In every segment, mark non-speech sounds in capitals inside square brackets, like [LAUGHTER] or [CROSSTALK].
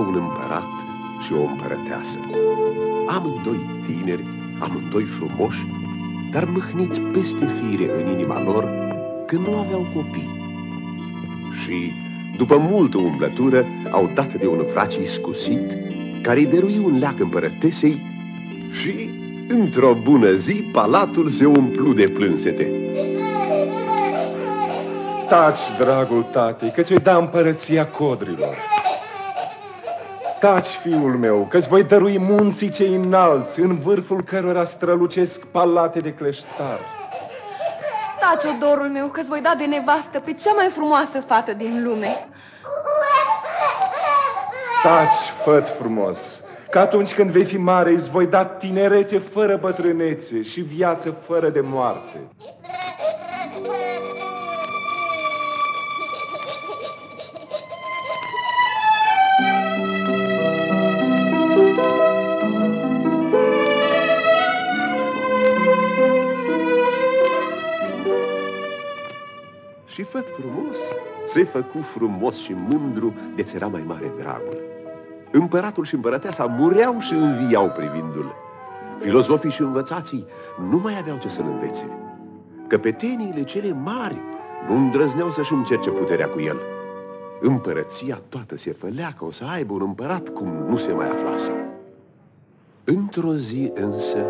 un împărat și o împărăteasă. Amândoi tineri, amândoi frumoși, dar mâhniți peste fire în inima lor că nu aveau copii. Și, după multă umblătură, au dat de un vraci iscusit, care îi dărui un leac împărătesei și, într-o bună zi, palatul se umplu de plânsete. Taci, dragul tati, că ți-o da împărăția codrilor. Taci, fiul meu, că-ți voi dărui munții cei înalți, în vârful cărora strălucesc palate de cleștar. Taci, odorul meu, că-ți voi da de nevastă pe cea mai frumoasă fată din lume. Taci, făt frumos, că atunci când vei fi mare îți voi da tinerețe fără bătrânețe și viață fără de moarte. Și făt frumos se făcu frumos și mândru de ți era mai mare dragul. Împăratul și împărăteasa mureau și înviau privindu-l. Filozofii și învățații nu mai aveau ce să-l învețe. Căpeteniile cele mari nu îndrăzneau să-și încerce puterea cu el. Împărăția toată se fălea că o să aibă un împărat cum nu se mai aflase. Într-o zi însă,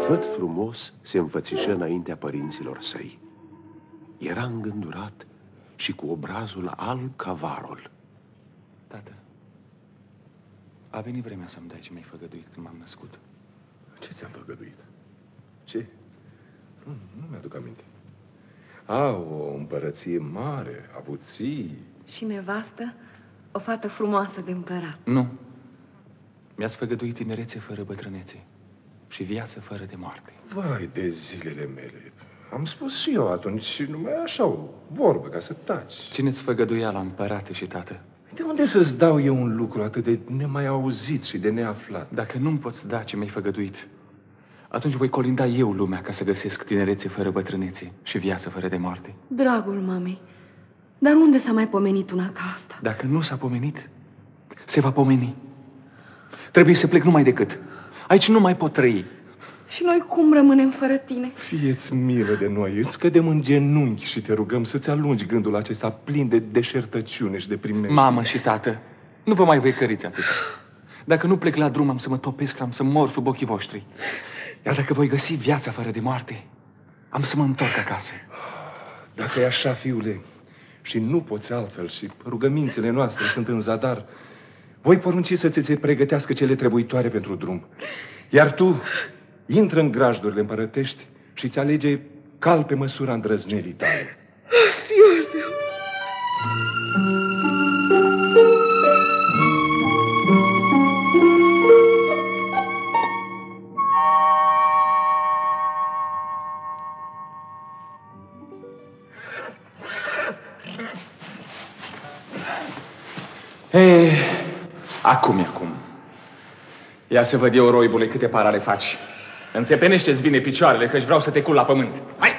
făt frumos se înfățișă înaintea părinților săi. Era îngândurat și cu obrazul alb ca varul. Tată, a venit vremea să-mi dai ce mi-ai făgăduit când m-am născut. Ce ți-am făgăduit? Ce? Nu, nu mi-aduc aminte. A, o împărăție mare, avuții. Și nevastă, o fată frumoasă de împărat. Nu. Mi-ați făgăduit tinerețe fără bătrânețe și viață fără de moarte. Vai de zilele mele. Am spus și eu atunci și numai așa o vorbă ca să taci. Țineți făgăduiala, împărate și tată. De unde să-ți dau eu un lucru atât de nemai auzit și de neaflat? Dacă nu-mi poți da ce mi-ai făgăduit, atunci voi colinda eu lumea ca să găsesc tinerețe fără bătrânețe și viață fără de moarte. Dragul mamei, dar unde s-a mai pomenit una ca asta? Dacă nu s-a pomenit, se va pomeni. Trebuie să plec numai decât. Aici nu mai pot trăi. Și noi cum rămânem fără tine? Fieți milă de noi, îți cădem în genunchi și te rugăm să-ți alungi gândul acesta plin de deșertăciune și de primești. Mamă și tată, nu vă mai vecăriți atât. Dacă nu plec la drum, am să mă topesc, am să mor sub ochii voștri. Iar dacă voi găsi viața fără de moarte, am să mă întorc acasă. Dacă e așa, fiule, și nu poți altfel și rugămințele noastre sunt în zadar, voi porunci să ți se pregătească cele trebuitoare pentru drum. Iar tu, intră în grajdurile împărătești și ți alege cal pe măsura îndrăznerii tale. Fiul meu! Ei, acum e acum. Ia să văd eu, roibule, câte parale faci. Înțepenește-ți bine picioarele, că-și vreau să te cul la pământ. Hai!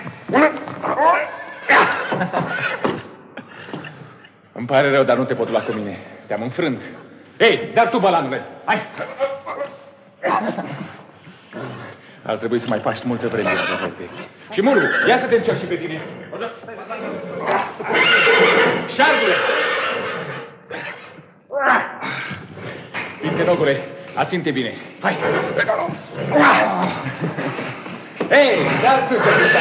Îmi pare rău, dar nu te pot lua cu mine. Te-am înfrânt. Ei, dar tu, bălanule, hai! Ar trebui să mai faci multă vreme la repede. Și Murgu, ia să te încerci și pe tine. Șargule! Pinte, rogule, aținte bine. Hai! Ei, dar tu ce te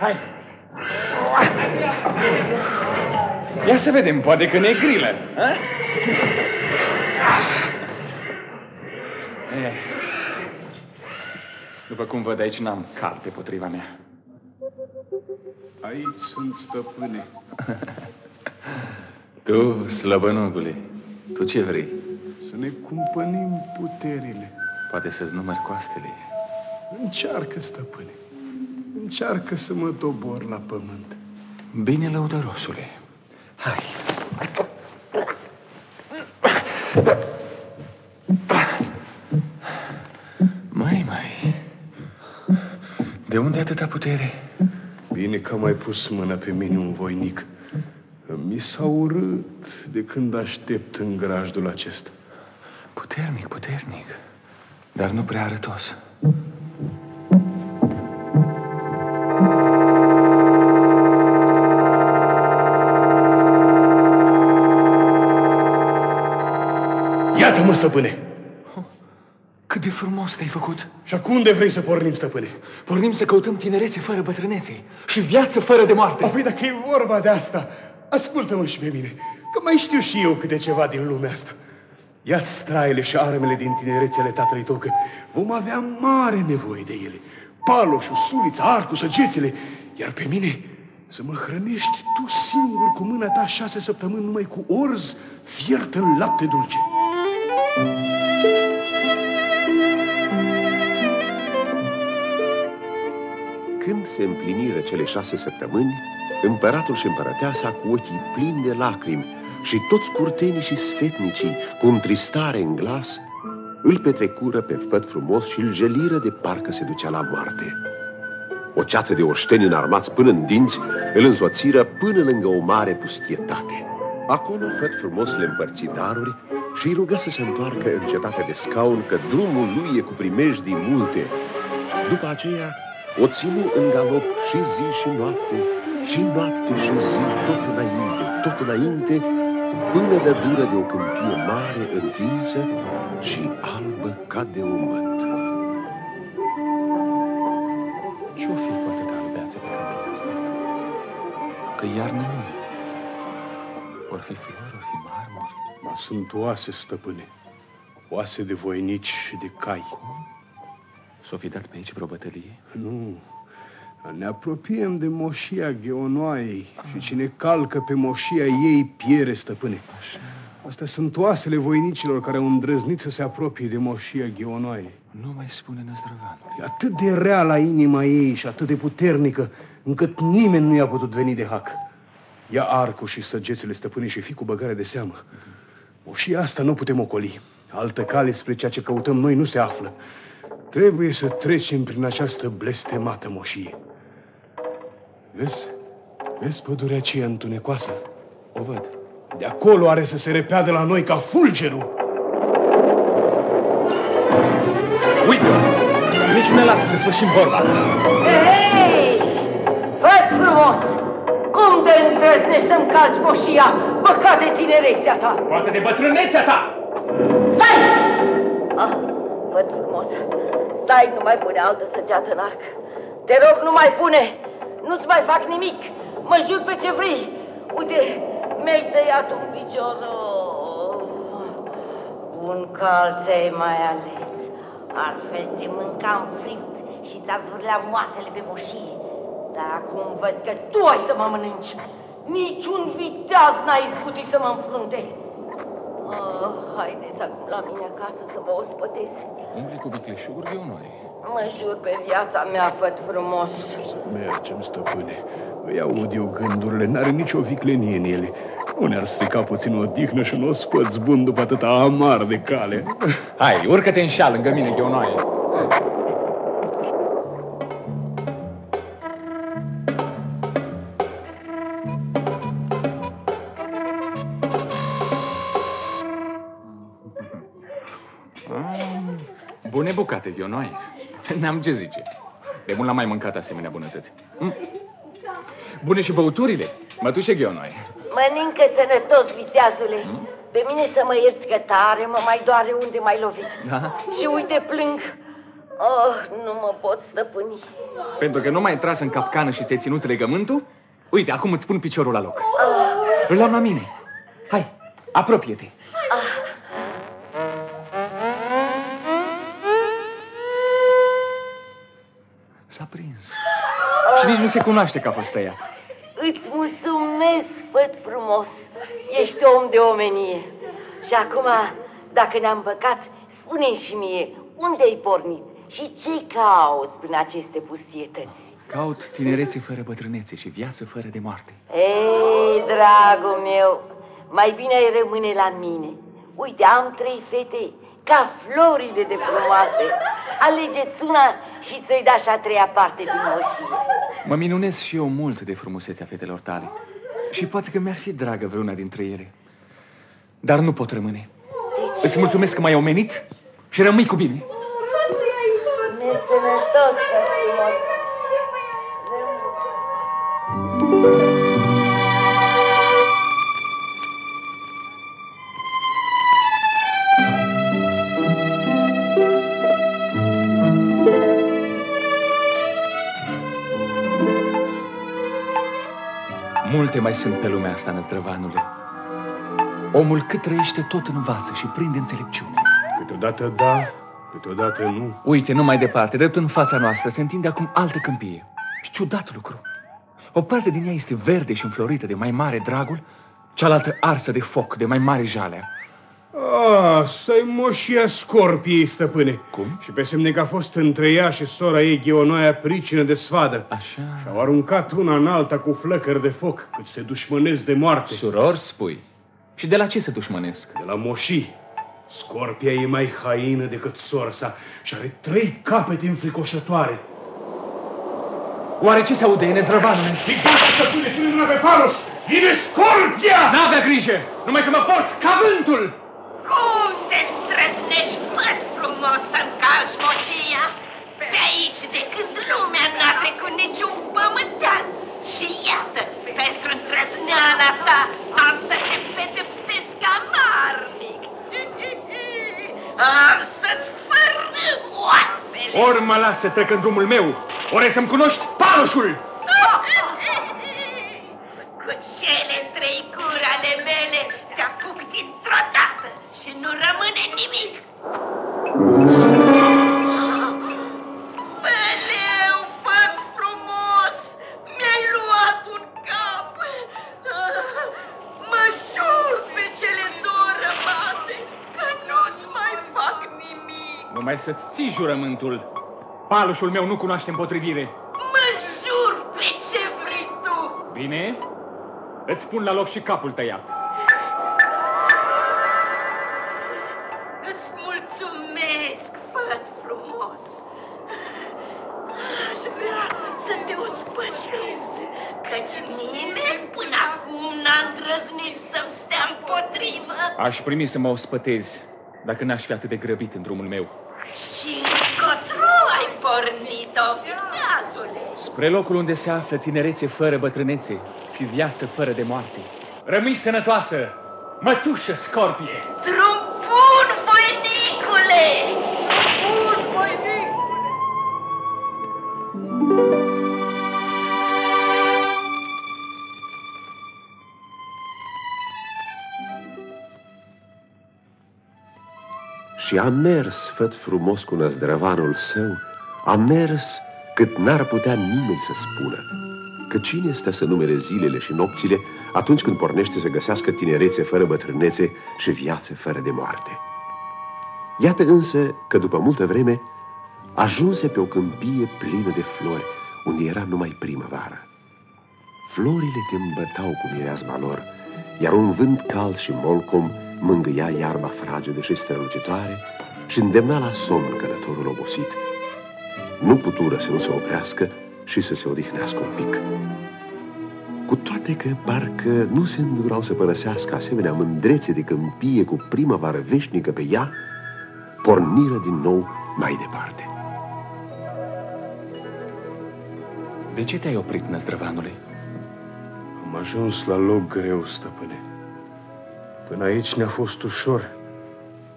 Hai! Ia să vedem, poate că ne grilă. A? E. După cum văd aici, n-am cal pe potriva mea. Aici sunt stăpâne. [LAUGHS] Tu, slăbănogule, tu ce vrei? Să ne cumpănim puterile. Poate să-ți numări coastele. Încearcă, stăpâne. Încearcă să mă dobor la pământ. Bine, lăudărosule. Hai. Mai, mai. De unde atâta putere? Bine că am mai pus mâna pe mine un voinic. Îmi Mi s-a urât de când aștept în grajdul acesta. Puternic, puternic, dar nu prea arătos. Iată-mă, stăpâne! Cât de frumos te-ai făcut! Și acum unde vrei să pornim, stăpâne? Pornim să căutăm tinerețe fără bătrânețe și viață fără de moarte. Apoi dacă e vorba de asta, ascultă-mă și pe mine, că mai știu și eu câte ceva din lumea asta. Ia-ți straile și armele din tinerețele tatălui tău, că vom avea mare nevoie de ele. Paloșul, sulița, arcul, săgețele, iar pe mine să mă hrănești tu singur cu mâna ta șase săptămâni numai cu orz fiert în lapte dulce. Când se împliniră cele șase săptămâni, împăratul și împărăteasa cu ochii plini de lacrimi și toți curtenii și sfetnicii, cu întristare în glas, îl petrecură pe făt frumos și îl jeliră de parcă se ducea la moarte. O ceată de oșteni înarmați până în dinți îl însoțiră până lângă o mare pustietate. Acolo făt frumos le împărți daruri și îi rugă să se întoarcă în cetatea de scaun, că drumul lui e cu primejdii multe. După aceea, o ținu în galop și zi și noapte, și noapte și zi, tot înainte, tot înainte, până de dură de o câmpie mare întinsă și albă ca de o măt. Ce-o fi cu atâta albeață pe câmpia asta? Că iarnă nu e. Or fi flori, or fi marmuri. Ma sunt oase, stăpâne, oase de voinici și de cai. S-o fi dat pe aici vreo bătălie? Nu, ne apropiem de moșia Gheonoaiei și cine calcă pe moșia ei piere, stăpâne. Astea sunt oasele voinicilor care au îndrăznit să se apropie de moșia Gheonoaiei. Nu mai spune năzdrăvanul. E atât de rea la inima ei și atât de puternică, încât nimeni nu i-a putut veni de hac. Ia arcul și săgețele stăpâne și fi cu băgare de seamă. Moșia asta nu putem ocoli. Altă cale spre ceea ce căutăm noi nu se află. Trebuie să trecem prin această blestemată moșie. Vezi? Vezi pădurea aceea întunecoasă? O văd. De acolo are să se repeadă la noi ca fulgerul. Uite-o! Nici nu ne lasă să sfârșim vorba. Hei! Văd frumos! Cum de îndrăznești să-mi calci moșia, păcat de tinerețea ta? Poate de bătrânețea ta! Stai! Ah, văd frumos. Stai, nu mai pune altă săgeată în arc. Te rog, nu mai pune! Nu-ți mai fac nimic! Mă jur pe ce vrei! Uite, mi-ai tăiat un picior. Oh, Un calț ai mai ales. Altfel te mâncam fript și ți-ar zvârlea moasele pe moșie. Dar acum văd că tu ai să mă mănânci. Niciun viteaz n-a izbutit să mă înfrunte. Oh, haideți acum la mine acasă să vă ospătesc. Umbli cu vicleșuguri de onoare. Mă jur pe viața mea, făt frumos. Mergem, stăpâne. Îi aud eu gândurile, n-are nicio viclenie în ele. Nu ne-ar strica puțin o dihnă și un ospăț bun după atâta amar de cale. Hai, urcă-te în șal lângă mine, Gheonoaie. Bune bucate, Gheonoaie. N-am ce zice. De mult n-am mai mâncat asemenea bunătăți. Mm. Bune și băuturile, mătușe Gheonoaie. Mănâncă sănătos, viteazule. Pe mine să mă ierți că tare mă mai doare unde mai lovit. Da? Și uite, plâng. Oh, nu mă pot stăpâni. Pentru că nu m-ai tras în capcană și ți-ai ținut legământul, uite, acum îți pun piciorul la loc. Îl am la mine. Hai, apropie-te. S-a prins. Și nici nu se cunoaște că a fost tăiat. Îți mulțumesc, făt frumos. Ești om de omenie. Și acum, dacă ne-am păcat, spune și mie, unde ai pornit și ce cauți prin aceste pustietăți? Caut tinerețe fără bătrânețe și viață fără de moarte. Ei, dragul meu, mai bine ai rămâne la mine. Uite, am trei fete ca florile de frumoase. Alegeți una și ți-o da și a treia parte din moșie. Mă minunez și eu mult de frumusețea fetelor tale. Și poate că mi-ar fi dragă vreuna dintre ele. Dar nu pot rămâne. Îți mulțumesc că m-ai omenit și rămâi cu bine. Nesănătos, frumos. Multe mai sunt pe lumea asta, năzdrăvanule. Omul cât trăiește tot învață și prinde înțelepciune. Câteodată da, câteodată nu. Uite, nu mai departe, drept în fața noastră, se întinde acum altă câmpie. Și ciudat lucru. O parte din ea este verde și înflorită de mai mare dragul, cealaltă arsă de foc, de mai mare jalea. Ah, să-i moșia scorpiei, stăpâne. Cum? Și pe semne că a fost între ea și sora ei Gheonoaia pricină de sfadă. Așa. Și-au aruncat una în alta cu flăcări de foc, cât se dușmănesc de moarte. Suror, spui. Și de la ce se dușmănesc? De la moșii. Scorpia e mai haină decât sora sa și are trei capete înfricoșătoare. Oare ce se aude, nezrăvanule? Gata, stăpâne, pune mâna pe palos! Vine Scorpia! N-avea grijă! Numai să mă porți ca vântul! Cum te îndrăznești, văd frumos să-mi calci moșia? Pe aici, de când lumea n-a trecut niciun pământean. Și iată, pentru îndrăzneala ta, am să te pedepsesc amarnic. [LAUGHS] Am să-ți fărâm oasele. Ori mă las să trec în drumul meu, ori să-mi cunoști paloșul! Să-ți ții jurământul. Paloșul meu nu cunoaște împotrivire. Mă jur pe ce vrei tu. Bine? Îți pun la loc și capul tăiat. Îți mulțumesc, făt frumos. Aș vrea să te ospătez, căci nimeni până acum n-a îndrăznit să-mi stea împotrivă. Aș primi să mă ospătezi, dacă n-aș fi atât de grăbit în drumul meu. Și încotro ai pornit-o, viteazule. Spre locul unde se află tinerețe fără bătrânețe și viață fără de moarte. Rămâi sănătoasă, mătușă scorpie! Drum bun, voinicule! Bun, voinicule! Și a mers, făt frumos cu năzdrăvanul său, a mers cât n-ar putea nimeni să spună. Că cine stă să numere zilele și nopțile atunci când pornește să găsească tinerețe fără bătrânețe și viață fără de moarte? Iată însă că după multă vreme ajunse pe o câmpie plină de flori, unde era numai primăvară. Florile te îmbătau cu mireazma lor, iar un vânt cald și molcom mângâia iarba fragedă și strălucitoare și îndemna la somn călătorul obosit. Nu putură să nu se oprească și să se odihnească un pic. Cu toate că parcă nu se îndurau să părăsească asemenea mândrețe de câmpie cu primăvară veșnică pe ea, porniră din nou mai departe. De ce te-ai oprit, năzdrăvanule? Am ajuns la loc greu, stăpâne. Până aici ne-a fost ușor,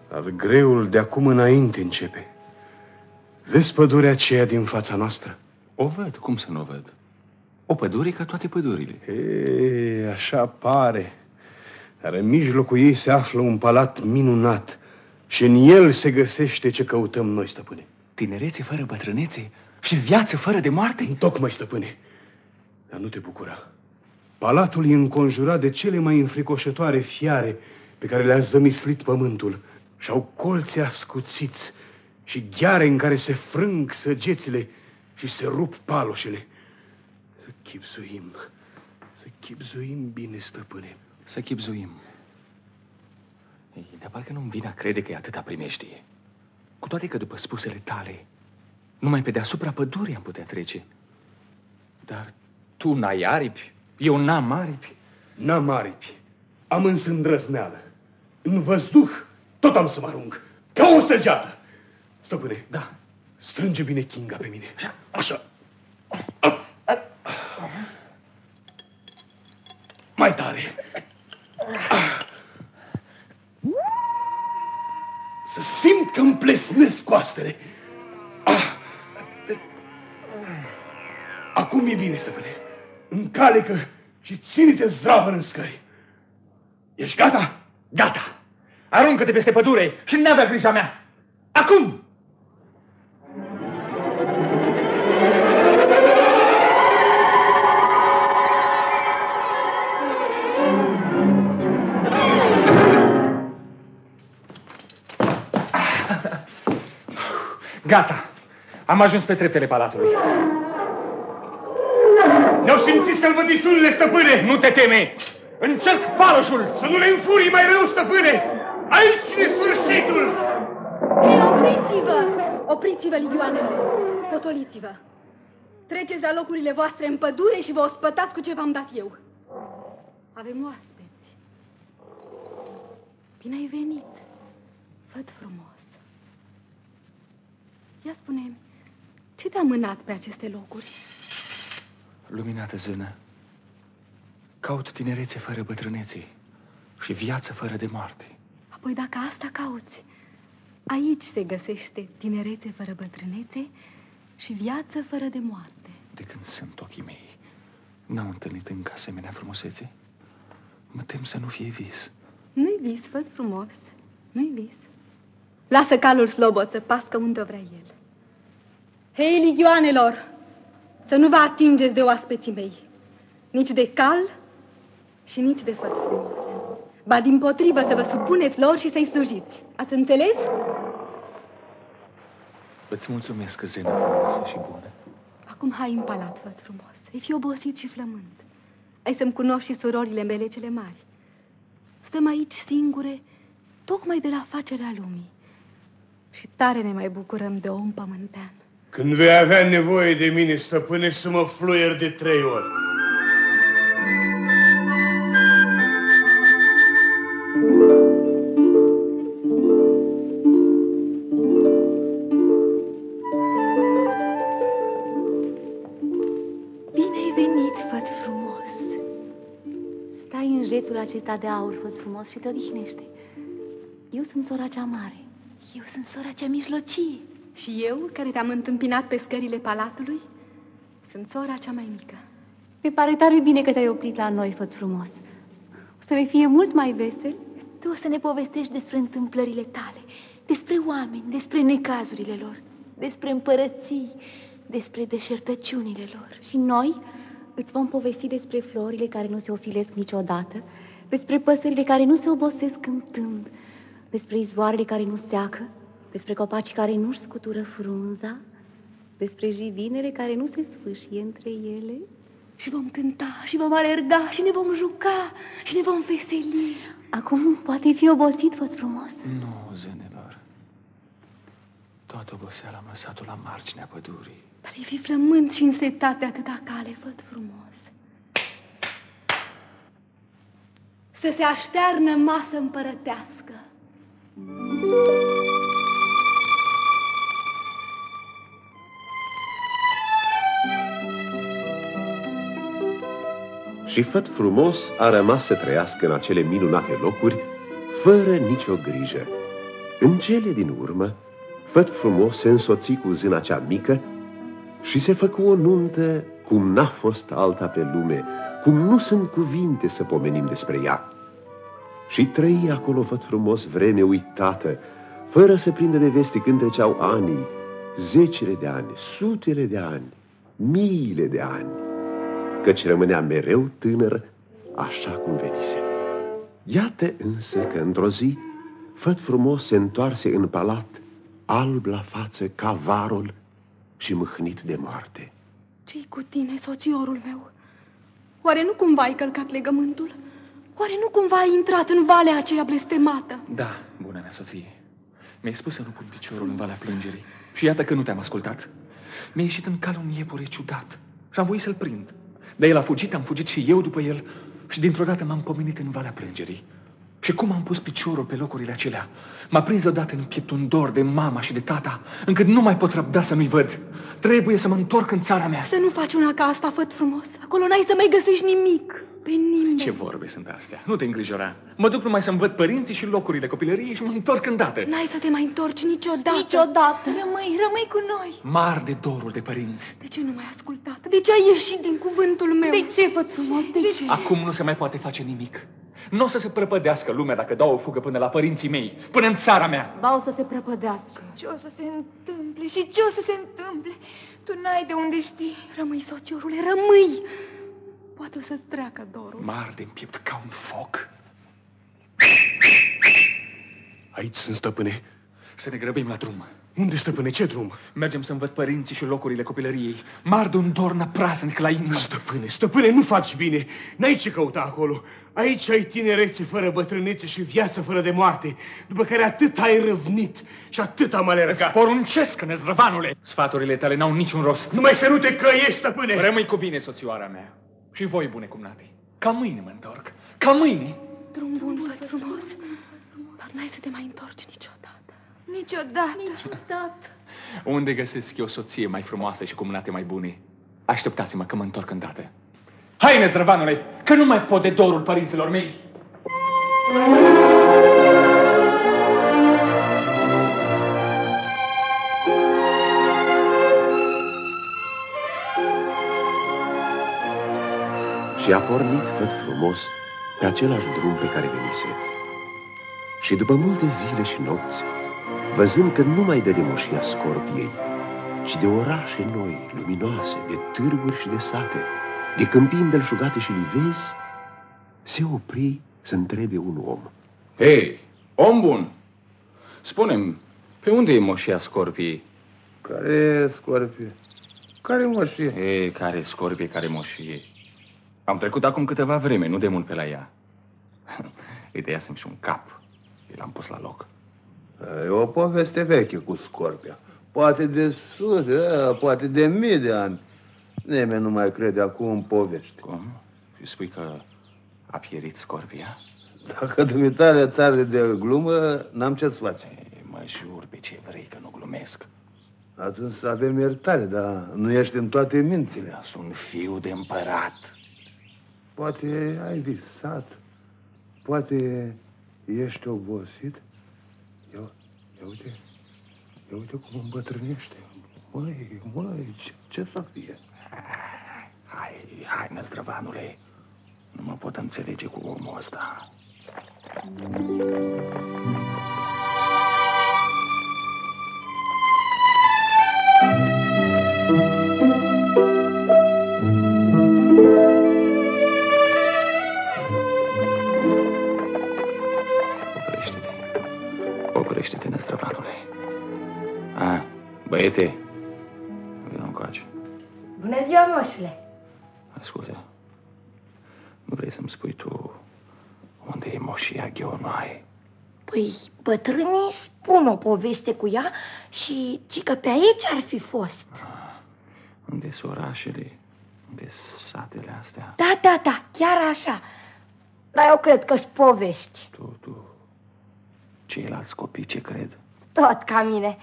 dar greul de acum înainte începe. Vezi pădurea aceea din fața noastră? O văd, cum să nu o văd? O pădure ca toate pădurile. E, așa pare. Dar în mijlocul ei se află un palat minunat și în el se găsește ce căutăm noi, stăpâne. Tinerețe fără bătrânețe și viață fără de moarte? Tocmai, stăpâne. Dar nu te bucura. Palatul e înconjurat de cele mai înfricoșătoare fiare pe care le-a zămislit pământul și au colți ascuțiți și gheare în care se frâng săgețile și se rup paloșele. Să chipzuim, să chipzuim bine, stăpâne. Să chipzuim. Ei, dar parcă nu-mi vine a crede că e atâta primeștie. Cu toate că după spusele tale, numai pe deasupra pădurii am putea trece. Dar tu n-ai aripi, eu n-am aripi. N-am aripi, am însă îndrăzneală. În văzduh tot am să mă arunc, ca o săgeată. Stăpâne, Da. strânge bine Kinga pe mine. Așa. Așa. Mai tare. Să simt că îmi plesnesc coastele. Acum e bine, stăpâne. Încalecă și ține-te zdravă în scări. Ești gata? Gata! Aruncă-te peste pădure și n-avea grija mea! Acum! Gata! Am ajuns pe treptele palatului. Ne-au simțit sălbăticiunile, stăpâne! Nu te teme! Încerc paloșul! Să nu le înfurii mai rău, stăpâne! Aici e sfârșitul! Ei, opriți-vă! Opriți-vă, ligioanele! Potoliți-vă! Treceți la locurile voastre în pădure și vă ospătați cu ce v-am dat eu. Avem oaspeți. Bine ai venit. Văd frumos. Ia spune ce te-a mânat pe aceste locuri? Luminată zână, caut tinerețe fără bătrânețe și viață fără de moarte. Apoi dacă asta cauți, aici se găsește tinerețe fără bătrânețe și viață fără de moarte. De când sunt ochii mei, n-au întâlnit încă asemenea frumusețe. Mă tem să nu fie vis. Nu-i vis, văd frumos. Nu-i vis. Lasă calul slobot să pască unde vrea el. Hei, ligioanelor, să nu vă atingeți de oaspeții mei. Nici de cal și nici de făt frumos. Ba din potrivă să vă supuneți lor și să-i slujiți. Ați înțeles? Îți mulțumesc, zână frumoasă și bună. Acum hai în palat, făt frumos. Ai fi obosit și flământ. Ai să-mi cunoști și surorile mele cele mari. Stăm aici singure, tocmai de la facerea lumii. Și tare ne mai bucurăm de om pământean. Când vei avea nevoie de mine, stăpâne, să mă fluier de trei ori. Bine ai venit, făt frumos. Stai în jețul acesta de aur, făt frumos, și te odihnește. Eu sunt sora cea mare. Eu sunt sora cea mijlocie. Și eu, care te-am întâmpinat pe scările palatului, sunt sora cea mai mică. Mi pare tare bine că te-ai oprit la noi, făt frumos. O să ne fie mult mai vesel. Tu o să ne povestești despre întâmplările tale, despre oameni, despre necazurile lor, despre împărății, despre deșertăciunile lor. Și noi îți vom povesti despre florile care nu se ofilesc niciodată, despre păsările care nu se obosesc cântând, despre izvoarele care nu seacă, despre copacii care nu-și scutură frunza, despre jivinele care nu se sfâșie între ele. Și vom cânta, și vom alerga, și ne vom juca, și ne vom veseli. Acum poate fi obosit, făt frumos. Nu, zânelor. Toată oboseala am lăsat-o la marginea pădurii. Dar ai fi flământ și însetat de atâta cale, văd frumos. Să se aștearnă masă împărătească. Și făt frumos a rămas să trăiască în acele minunate locuri, fără nicio grijă. În cele din urmă, făt frumos se însoți cu zâna cea mică și se făcu o nuntă cum n-a fost alta pe lume, cum nu sunt cuvinte să pomenim despre ea. Și trăi acolo făt frumos vreme uitată, fără să prindă de veste când treceau anii, zecile de ani, sutele de ani, miile de ani căci rămânea mereu tânăr, așa cum venise. Iată însă că într-o zi, făt frumos se întoarse în palat, alb la față ca varul și mâhnit de moarte. ce cu tine, soțiorul meu? Oare nu cumva ai călcat legământul? Oare nu cumva ai intrat în valea aceea blestemată? Da, bună mea soție. Mi-ai spus să nu pun piciorul în valea plângerii. Și iată că nu te-am ascultat. Mi-a ieșit în cal un iepure ciudat și am voit să-l prind. Dar el a fugit, am fugit și eu după el și dintr-o dată m-am pomenit în Valea Plângerii. Și cum am pus piciorul pe locurile acelea, m-a prins deodată în piept un dor de mama și de tata, încât nu mai pot răbda să nu-i văd. Trebuie să mă întorc în țara mea. Să nu faci una ca asta, făt frumos. Acolo n-ai să mai găsești nimic. Pe nimeni. Ce vorbe sunt astea? Nu te îngrijora. Mă duc numai să-mi văd părinții și locurile copilăriei și mă întorc îndată. N-ai să te mai întorci niciodată. Niciodată. Rămâi, rămâi cu noi. Mar de dorul de părinți. De ce nu m-ai ascultat? De ce ai ieșit din cuvântul meu? De ce, făt frumos? De, de ce? Acum nu se mai poate face nimic. Nu o să se prăpădească lumea dacă dau o fugă până la părinții mei, până în țara mea. Ba o să se prăpădească. Ce o să se întâmple și ce o să se întâmple? Tu n-ai de unde știi. Rămâi, sociorule, rămâi. Poate o să-ți treacă dorul. Mar de piept ca un foc. Aici sunt, stăpâne. Să ne grăbim la drum. Unde, stăpâne? Ce drum? Mergem să-mi văd părinții și locurile copilăriei. Mar de un dor năprasnic la inimă. Stăpâne, stăpâne, nu faci bine. N-ai ce căuta acolo. Aici ai tinerețe fără bătrânețe și viață fără de moarte, după care atât ai răvnit și atât am alergat. Poruncesc, năzrăvanule! Sfaturile tale n-au niciun rost. Numai să nu te căiești, stăpâne! Rămâi cu bine, soțioara mea. Și voi, bune cumnate. Ca mâine mă întorc. Ca mâine. Drum bun, făt frumos. Dar n-ai să te mai întorci niciodată. Niciodată. Niciodată. Unde găsesc eu o soție mai frumoasă și cumnate mai bune? Așteptați-mă că mă întorc îndată. Hai, nezrăvanule, că nu mai pot de dorul părinților mei. Și a pornit, făt frumos, pe același drum pe care venise. Și după multe zile și nopți, văzând că nu mai dă de moșia scorpiei, ci de orașe noi, luminoase, de târguri și de sate, de câmpii îmbelșugate și livezi, se opri să întrebe un om. Hei, om bun, spune pe unde e moșia scorpiei? Care e scorpie? Care moșie? Ei, care scorpie, care moșie? Am trecut acum câteva vreme, nu de mult pe la ea. [LAUGHS] Îi tăiasem și un cap. I l-am pus la loc. E o poveste veche cu scorpia. Poate de sute, poate de mii de ani. Nimeni nu mai crede acum în povești. Cum? Și spui că a pierit scorpia? Dacă dumitare țară de glumă, n-am ce-ți face. Ei, mă jur pe ce vrei că nu glumesc. Atunci să avem iertare, dar nu ești în toate mințile. Eu sunt fiu de împărat. Poate ai visat, poate ești obosit. Eu, eu uite, eu uite cum îmbătrânește. Măi, măi, ce, ce să fie? Hai, hai, năzdrăvanule. Nu mă pot înțelege cu omul ăsta. Oprește-te. Bătrânii spun o poveste cu ea și ci că pe aici ar fi fost. Unde sunt orașele? Unde satele astea? Da, da, da, chiar așa. Dar eu cred că-s povești. Tu, tu, ceilalți copii ce cred? Tot ca mine.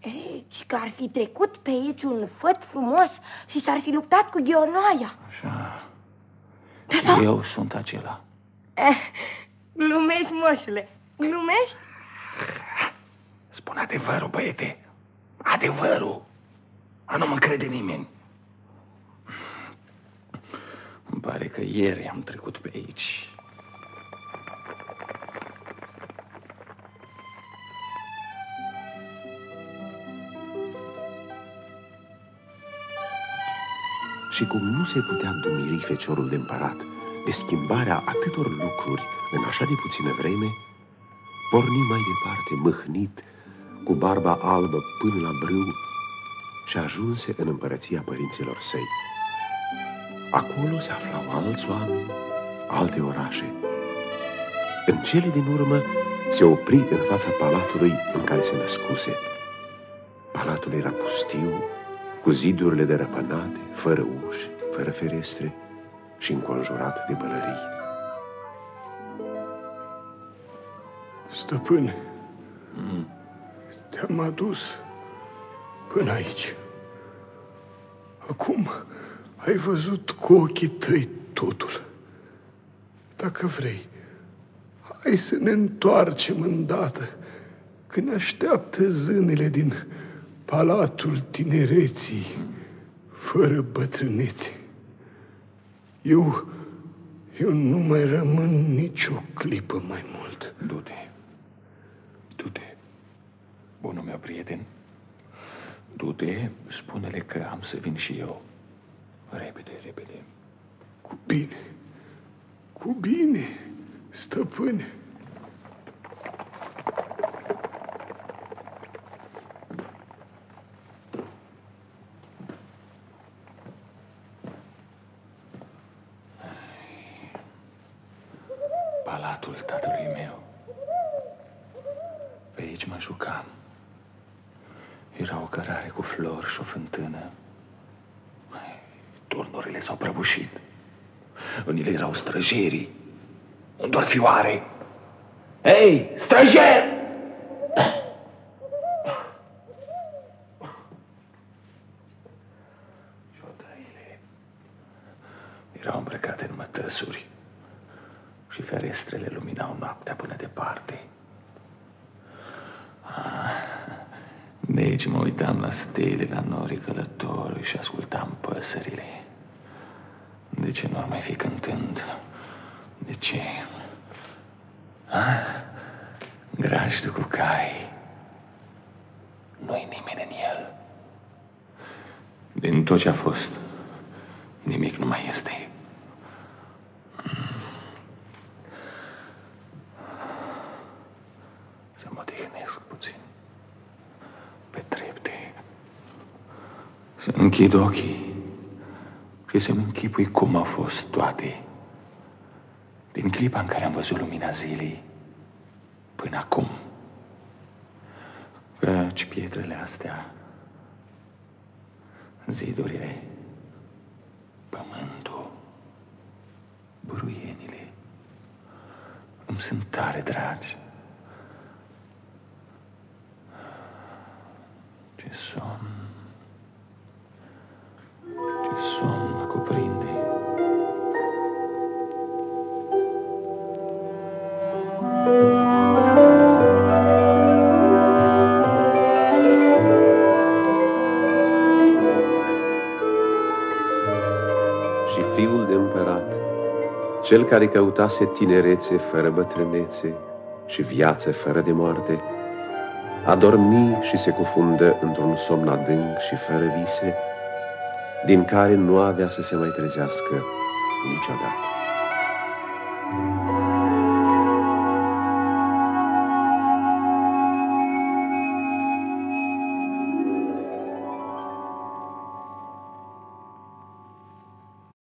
Ei, ci că ar fi trecut pe aici un făt frumos și s-ar fi luptat cu Ghionoaia. Așa. Și eu sunt acela. Eh, glumești, moșule, glumești? Spune adevărul, băiete. Adevărul. A nu mă crede nimeni. Îmi pare că ieri am trecut pe aici. Și cum nu se putea dumiri feciorul de împărat de schimbarea atâtor lucruri în așa de puțină vreme, porni mai departe, mâhnit, cu barba albă până la brâu și ajunse în împărăția părinților săi. Acolo se aflau alți oameni, alte orașe. În cele din urmă se opri în fața palatului în care se născuse. Palatul era pustiu, cu zidurile de răpânate, fără uși, fără ferestre și înconjurat de bălării. Stăpâne, mm. te-am adus până aici. Acum ai văzut cu ochii tăi totul. Dacă vrei, hai să ne întoarcem îndată când așteaptă zânele din palatul tinereții, fără bătrânețe. Eu, eu nu mai rămân nicio clipă mai mult. Du-te. Du-te. Bunul meu prieten. Du-te, spune-le că am să vin și eu. Repede, repede. Cu bine. Cu bine, stăpâne. Palatul tatălui meu. Pe aici mă jucam. Era o cărare cu flori și o fântână. Turnurile s-au prăbușit. În ele erau străjerii. Doar fioare. Ei, străjer! Și odăile erau îmbrăcate în mătăsuri și ferestrele luminau noaptea până departe. Ah, de aici mă uitam la stele, la norii călători și ascultam păsările. De ce nu ar mai fi cântând? De ce? Ah, grajdul cu cai. Nu-i nimeni în el. Din tot ce a fost, nimic nu mai este. Să mă odihnesc puțin. Pe trepte. Să închid ochii și să-mi închipui cum au fost toate. Din clipa în care am văzut lumina zilei până acum. Căci pietrele astea, zidurile, pământul, buruienile, îmi sunt tare dragi. Ce somn, cel care căutase tinerețe fără bătrânețe și viață fără de moarte, a dormi și se cufundă într-un somn adânc și fără vise, din care nu avea să se mai trezească niciodată.